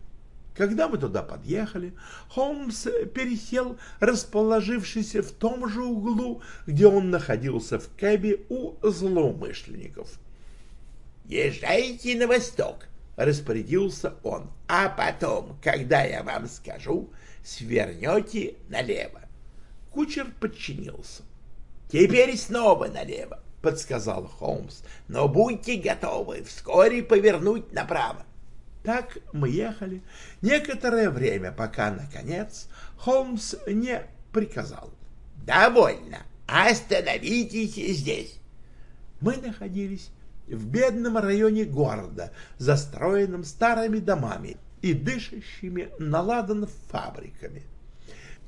Когда мы туда подъехали, Холмс пересел, расположившись в том же углу, где он находился в кэбе у злоумышленников. «Езжайте на восток», — распорядился он, — «а потом, когда я вам скажу, свернете налево». Кучер подчинился. «Теперь снова налево», — подсказал Холмс, — «но будьте готовы вскоре повернуть направо». Так мы ехали некоторое время, пока, наконец, Холмс не приказал. «Довольно! Остановитесь здесь!» Мы находились в бедном районе города, застроенном старыми домами и дышащими наладан фабриками.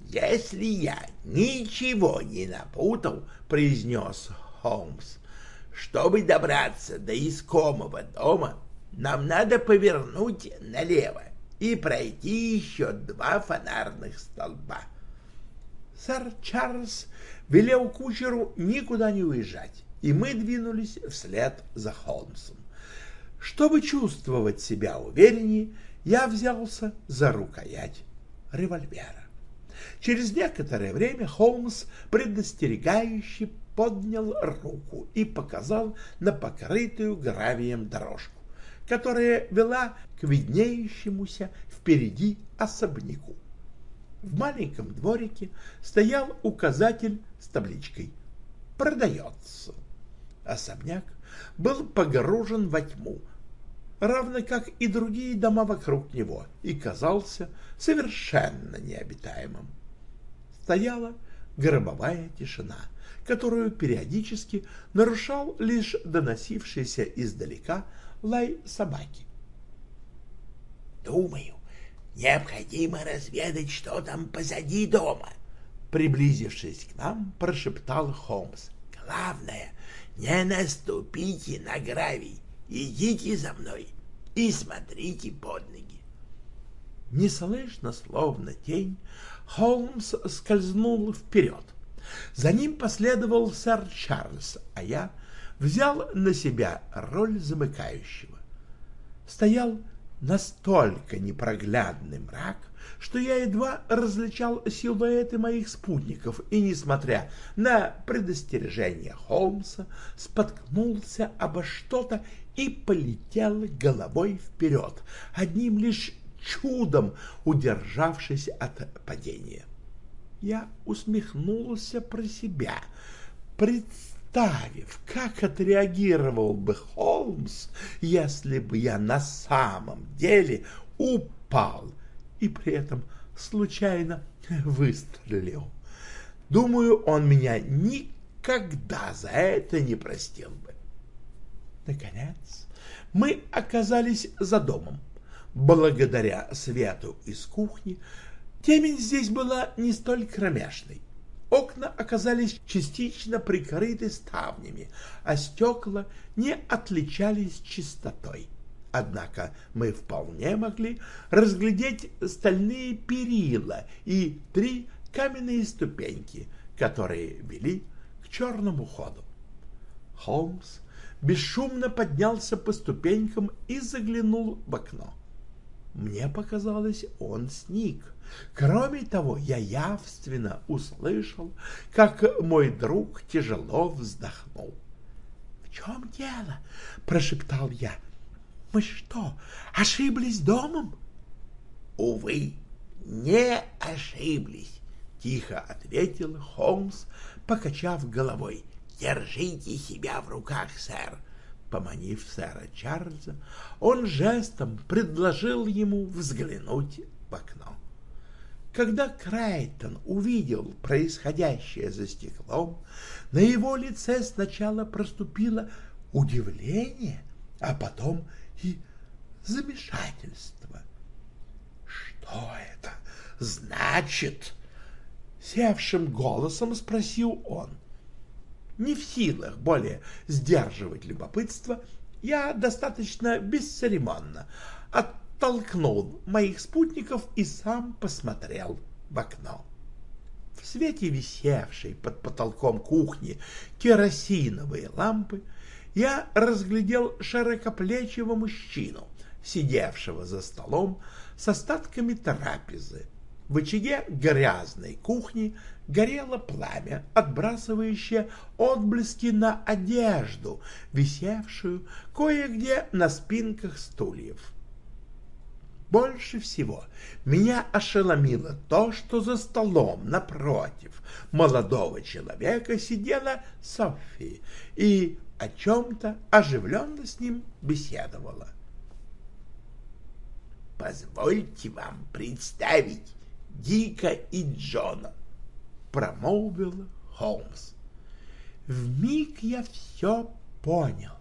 «Если я ничего не напутал, — произнес Холмс, — чтобы добраться до искомого дома, нам надо повернуть налево и пройти еще два фонарных столба». Сэр Чарльз велел кучеру никуда не уезжать и мы двинулись вслед за Холмсом. Чтобы чувствовать себя увереннее, я взялся за рукоять револьвера. Через некоторое время Холмс предостерегающе поднял руку и показал на покрытую гравием дорожку, которая вела к виднеющемуся впереди особняку. В маленьком дворике стоял указатель с табличкой «Продается». Особняк был погружен во тьму, равно как и другие дома вокруг него, и казался совершенно необитаемым. Стояла гробовая тишина, которую периодически нарушал лишь доносившийся издалека лай собаки. «Думаю, необходимо разведать, что там позади дома», приблизившись к нам, прошептал Холмс. «Главное не наступите на гравий, идите за мной и смотрите под ноги. Неслышно, словно тень, Холмс скользнул вперед. За ним последовал сэр Чарльз, а я взял на себя роль замыкающего. Стоял настолько непроглядный мрак, что я едва различал силуэты моих спутников и, несмотря на предостережение Холмса, споткнулся обо что-то и полетел головой вперед, одним лишь чудом удержавшись от падения. Я усмехнулся про себя, представив, как отреагировал бы Холмс, если бы я на самом деле упал и при этом случайно выстрелил. Думаю, он меня никогда за это не простил бы. Наконец, мы оказались за домом. Благодаря свету из кухни темень здесь была не столь кромешной. Окна оказались частично прикрыты ставнями, а стекла не отличались чистотой. Однако мы вполне могли разглядеть стальные перила и три каменные ступеньки, которые вели к черному ходу. Холмс бесшумно поднялся по ступенькам и заглянул в окно. Мне показалось, он сник. Кроме того, я явственно услышал, как мой друг тяжело вздохнул. — В чем дело? — прошептал я. — Мы что, ошиблись домом? — Увы, не ошиблись, — тихо ответил Холмс, покачав головой. — Держите себя в руках, сэр. Поманив сэра Чарльза, он жестом предложил ему взглянуть в окно. Когда Крайтон увидел происходящее за стеклом, на его лице сначала проступило удивление, а потом и замешательство. «Что это значит?» — севшим голосом спросил он. Не в силах более сдерживать любопытство, я достаточно бесцеремонно оттолкнул моих спутников и сам посмотрел в окно. В свете висевшей под потолком кухни керосиновой лампы я разглядел широкоплечего мужчину, сидевшего за столом с остатками трапезы. В очаге грязной кухни горело пламя, отбрасывающее отблески на одежду, висевшую кое-где на спинках стульев. Больше всего меня ошеломило то, что за столом напротив молодого человека сидела Софи и о чем-то оживленно с ним беседовала. «Позвольте вам представить Дика и Джона», — промолвил Холмс. В миг я все понял.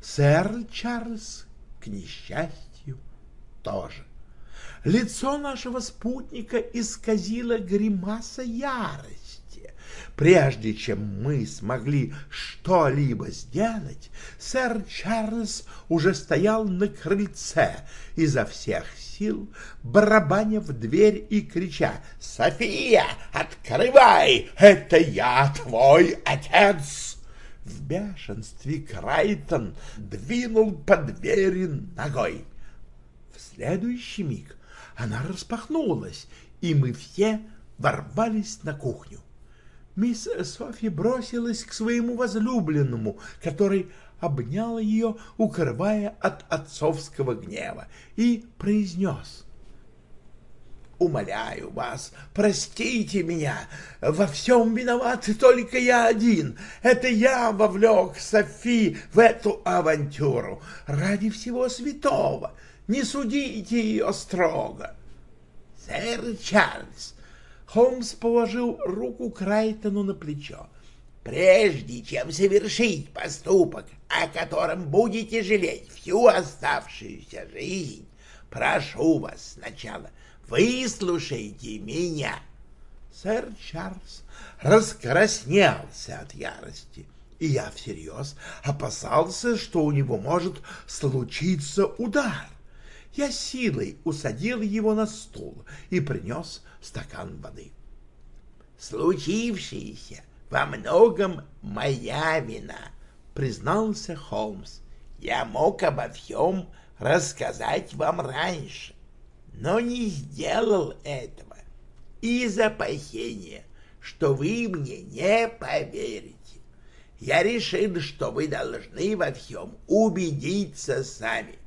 Сэр Чарльз, к несчастью, тоже. Лицо нашего спутника исказило гримаса ярости. Прежде чем мы смогли что-либо сделать, сэр Чарльз уже стоял на крыльце изо всех сил, барабаня в дверь и крича «София, открывай! Это я, твой отец!» В бешенстве Крайтон двинул по двери ногой. В следующий миг она распахнулась, и мы все ворвались на кухню. Мисс Софья бросилась к своему возлюбленному, который обнял ее, укрывая от отцовского гнева, и произнес умоляю вас, простите меня. Во всем виноват только я один. Это я вовлек Софи в эту авантюру. Ради всего святого не судите ее строго. Сэр Чарльз, Холмс положил руку Крайтону на плечо. Прежде чем совершить поступок, о котором будете жалеть всю оставшуюся жизнь, прошу вас сначала выслушайте меня. Сэр Чарльз раскраснелся от ярости, и я всерьез опасался, что у него может случиться удар. Я силой усадил его на стул и принес стакан воды. Случившееся во многом моя вина, признался Холмс. Я мог обо всем рассказать вам раньше, но не сделал этого из опасения, что вы мне не поверите. Я решил, что вы должны во всем убедиться сами.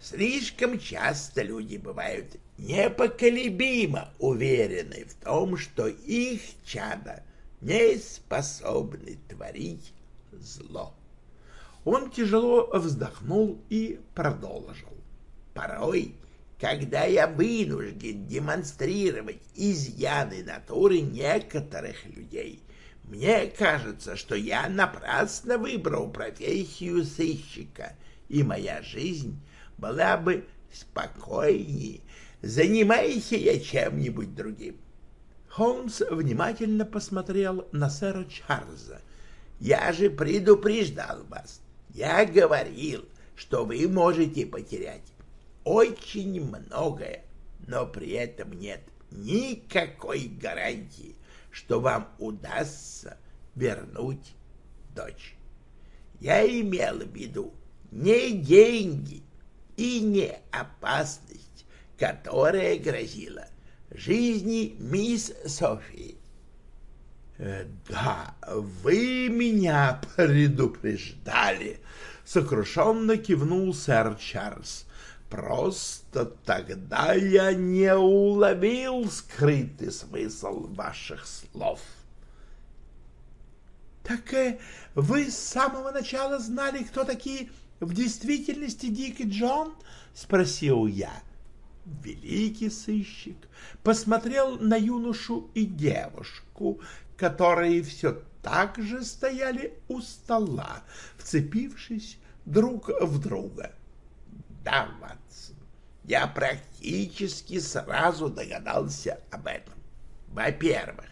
Слишком часто люди бывают непоколебимо уверены в том, что их чада не способны творить зло. Он тяжело вздохнул и продолжил. Порой, когда я вынужден демонстрировать изъяны натуры некоторых людей, мне кажется, что я напрасно выбрал профессию сыщика, и моя жизнь была бы спокойнее, занимайся я чем-нибудь другим. Холмс внимательно посмотрел на сэра Чарльза. «Я же предупреждал вас. Я говорил, что вы можете потерять очень многое, но при этом нет никакой гарантии, что вам удастся вернуть дочь. Я имел в виду не деньги и не опасность, которая грозила жизни мисс Софии. Э, «Да, вы меня предупреждали», — сокрушенно кивнул сэр Чарльз. «Просто тогда я не уловил скрытый смысл ваших слов». «Так э, вы с самого начала знали, кто такие в действительности Дик и Джон?» — спросил я. Великий сыщик посмотрел на юношу и девушку, которые все так же стояли у стола, вцепившись друг в друга. Да, Ватсон, я практически сразу догадался об этом. Во-первых,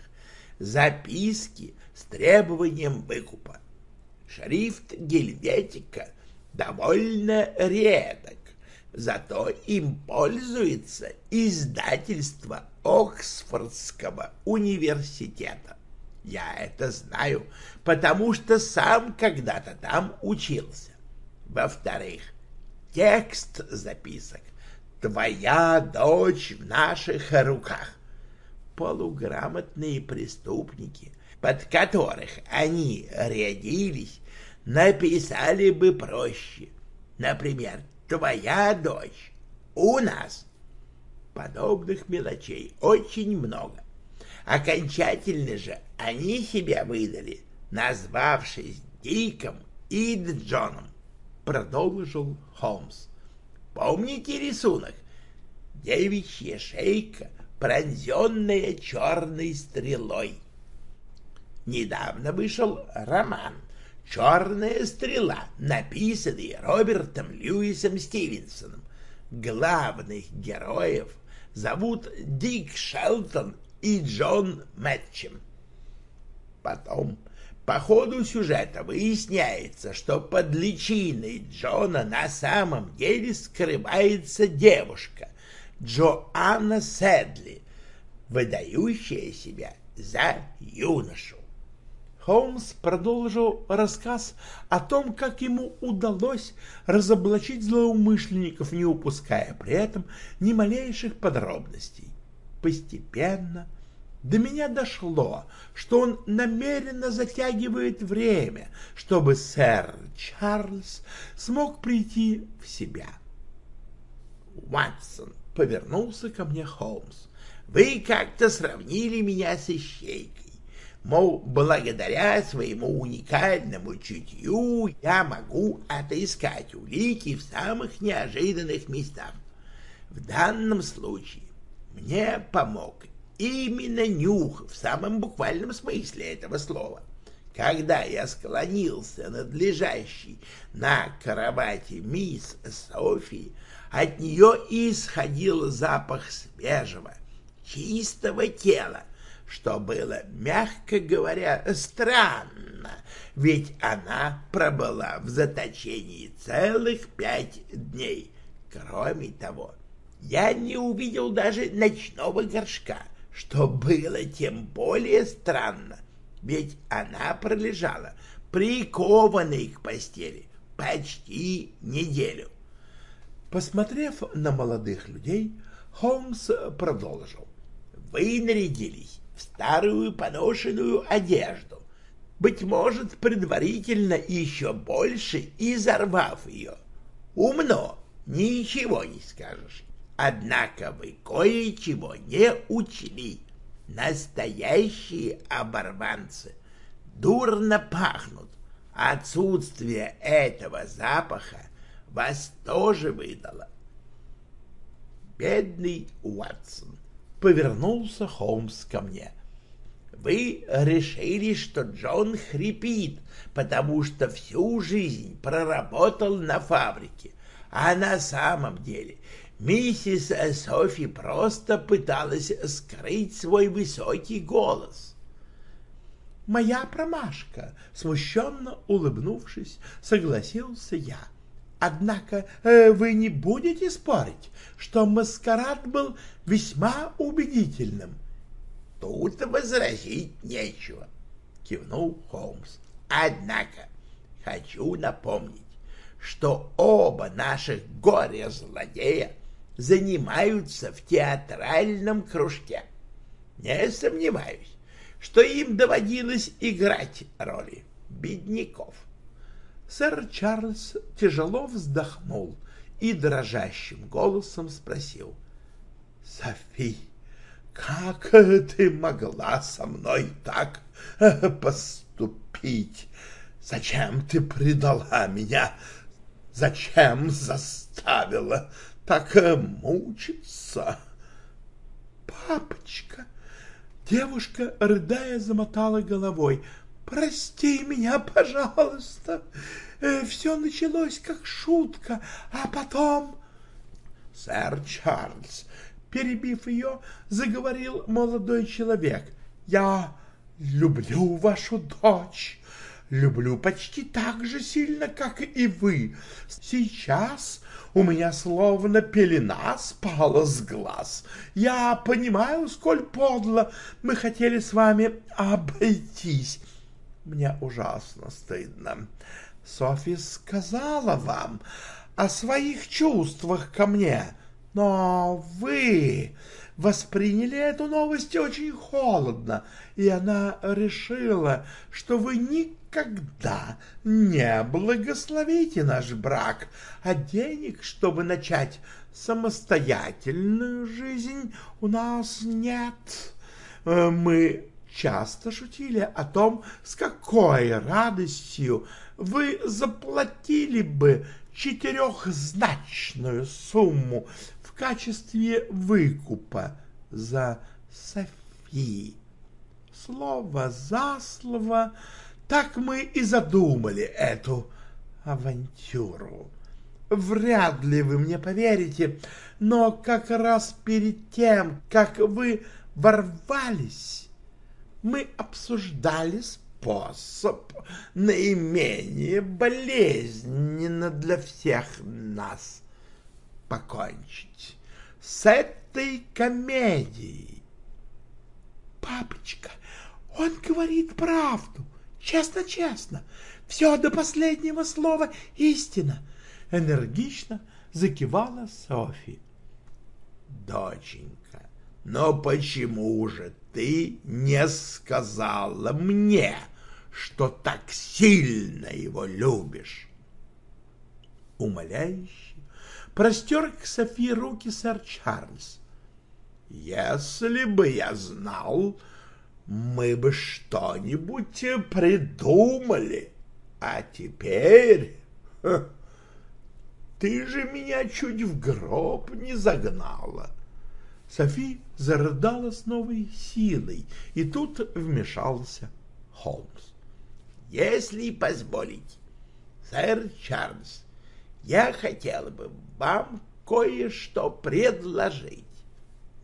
записки с требованием выкупа. Шрифт Гельветика довольно редок, зато им пользуется издательство Оксфордского университета. Я это знаю, потому что сам когда-то там учился. Во-вторых, текст записок «Твоя дочь в наших руках». Полуграмотные преступники, под которых они рядились, написали бы проще. Например, «Твоя дочь у нас». Подобных мелочей очень много. Окончательно же они себя выдали, назвавшись Диком и Джоном, продолжил Холмс. Помните рисунок? Девичья шейка, пронзенная черной стрелой. Недавно вышел роман «Черная стрела», написанный Робертом Льюисом Стивенсоном. Главных героев зовут Дик Шелтон и Джон Мэтчем. Потом, по ходу сюжета, выясняется, что под личиной Джона на самом деле скрывается девушка Джоанна Сэдли, выдающая себя за юношу. Холмс продолжил рассказ о том, как ему удалось разоблачить злоумышленников, не упуская при этом ни малейших подробностей. Постепенно до меня дошло, что он намеренно затягивает время, чтобы сэр Чарльз смог прийти в себя. «Ватсон», — повернулся ко мне Холмс, — «вы как-то сравнили меня с ищейкой. Мол, благодаря своему уникальному чутью я могу отыскать улики в самых неожиданных местах. В данном случае мне помог именно нюх в самом буквальном смысле этого слова. Когда я склонился над лежащей на кровати мисс Софи, от нее исходил запах свежего, чистого тела, что было, мягко говоря, странно, ведь она пробыла в заточении целых пять дней. Кроме того, я не увидел даже ночного горшка, что было тем более странно, ведь она пролежала прикованной к постели почти неделю. Посмотрев на молодых людей, Холмс продолжил. Вы нарядились в старую поношенную одежду, быть может, предварительно еще больше изорвав ее. Умно, ничего не скажешь. Однако вы кое-чего не учли. Настоящие оборванцы дурно пахнут. Отсутствие этого запаха вас тоже выдало. Бедный Уатсон, повернулся Холмс ко мне. Вы решили, что Джон хрипит, потому что всю жизнь проработал на фабрике, а на самом деле Миссис Софи просто пыталась скрыть свой высокий голос. «Моя промашка», — смущенно улыбнувшись, согласился я. «Однако э, вы не будете спорить, что маскарад был весьма убедительным?» «Тут возразить нечего», — кивнул Холмс. «Однако хочу напомнить, что оба наших горе-злодея занимаются в театральном кружке. Не сомневаюсь, что им доводилось играть роли бедняков. Сэр Чарльз тяжело вздохнул и дрожащим голосом спросил. — Софи, как ты могла со мной так поступить? Зачем ты предала меня? Зачем заставила так мучиться? Папочка! Девушка, рыдая, замотала головой. «Прости меня, пожалуйста. Э, Все началось как шутка, а потом...» «Сэр Чарльз, перебив ее, заговорил молодой человек. «Я люблю вашу дочь, люблю почти так же сильно, как и вы. Сейчас у меня словно пелена спала с глаз. Я понимаю, сколь подло мы хотели с вами обойтись. Мне ужасно стыдно. Софи сказала вам о своих чувствах ко мне, но вы восприняли эту новость очень холодно, и она решила, что вы никогда не благословите наш брак, а денег, чтобы начать самостоятельную жизнь, у нас нет. Э, мы часто шутили о том, с какой радостью вы заплатили бы четырехзначную сумму в качестве выкупа за Софи. Слово за слово, так мы и задумали эту авантюру. Вряд ли вы мне поверите, но как раз перед тем, как вы ворвались, мы обсуждали способ наименее болезненно для всех нас покончить с этой комедией. Папочка, он говорит правду, честно-честно, все до последнего слова истина, энергично закивала Софи. Доченька, но почему же ты не сказала мне, что так сильно его любишь? Умоляюще простер к Софи руки сэр Чарльз. Если бы я знал, мы бы что-нибудь придумали. А теперь... Ты же меня чуть в гроб не загнала. Софи зарыдала с новой силой, и тут вмешался Холмс. — Если позволите, сэр Чарльз, я хотел бы вам кое-что предложить.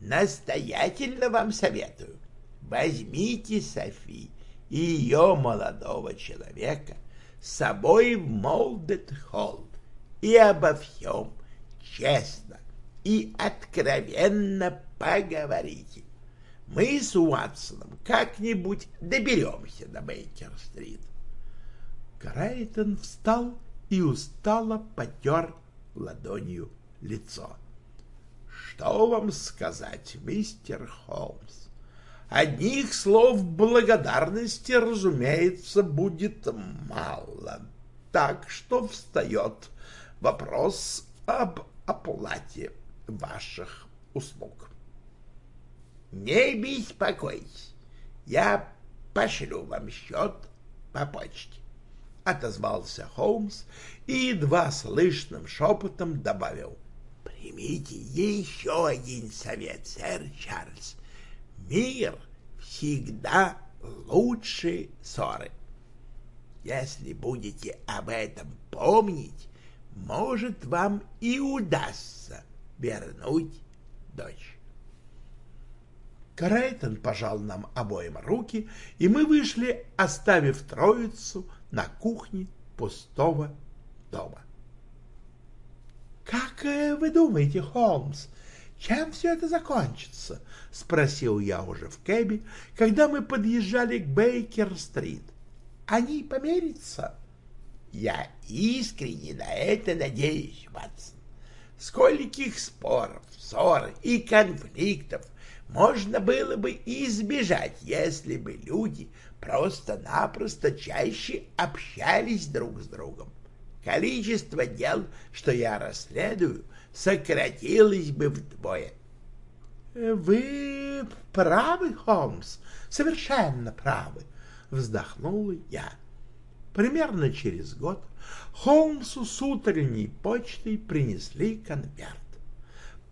Настоятельно вам советую. Возьмите Софи и ее молодого человека с собой в Молдет-Холл и обо всем честно и откровенно поговорите. Мы с Уатсоном как-нибудь доберемся до Бейкер-стрит. Крайтон встал и устало потер ладонью лицо. Что вам сказать, мистер Холмс? Одних слов благодарности, разумеется, будет мало, так что встает вопрос об оплате ваших услуг. Не беспокойтесь, я пошлю вам счет по почте, — отозвался Холмс и едва слышным шепотом добавил. — Примите еще один совет, сэр Чарльз. Мир всегда лучше ссоры. Если будете об этом помнить, может, вам и удастся вернуть дочь. Крейтон пожал нам обоим руки, и мы вышли, оставив троицу на кухне пустого дома. — Как э, вы думаете, Холмс, чем все это закончится? — спросил я уже в кэбе, когда мы подъезжали к Бейкер-стрит. — Они помирятся? — Я искренне на это надеюсь, Ватсон. Скольких споров, ссор и конфликтов можно было бы избежать, если бы люди просто-напросто чаще общались друг с другом. Количество дел, что я расследую, сократилось бы вдвое. — Вы правы, Холмс, совершенно правы, — вздохнула я. Примерно через год Холмсу с утренней почтой принесли конверт.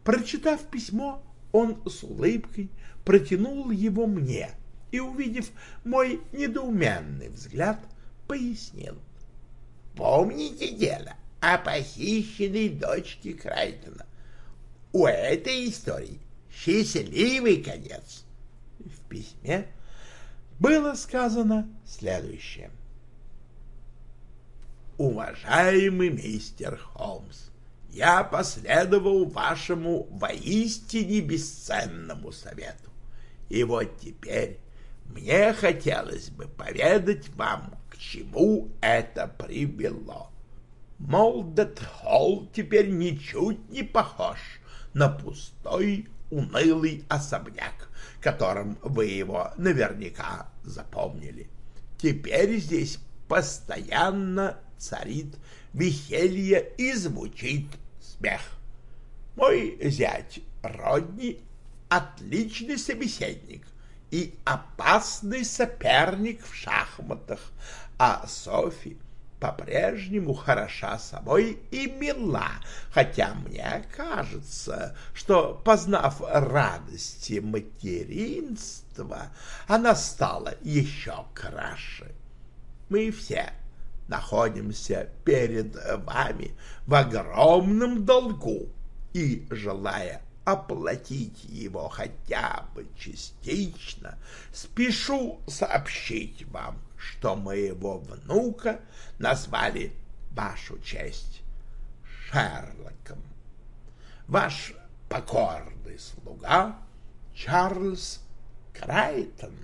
Прочитав письмо, он с улыбкой протянул его мне и, увидев мой недоуменный взгляд, пояснил. «Помните дело о похищенной дочке Крайтона? У этой истории счастливый конец». В письме было сказано следующее. «Уважаемый мистер Холмс, я последовал вашему воистине бесценному совету. И вот теперь мне хотелось бы поведать вам, к чему это привело. Молдет Холл теперь ничуть не похож на пустой, унылый особняк, которым вы его наверняка запомнили. Теперь здесь постоянно царит веселье и звучит смех. Мой зять Родни — отличный собеседник и опасный соперник в шахматах, а Софи по-прежнему хороша собой и мила, хотя мне кажется, что, познав радости материнства, она стала еще краше. Мы все находимся перед вами в огромном долгу и, желая оплатить его хотя бы частично, спешу сообщить вам, что моего внука назвали вашу честь Шерлоком. Ваш покорный слуга Чарльз Крайтон.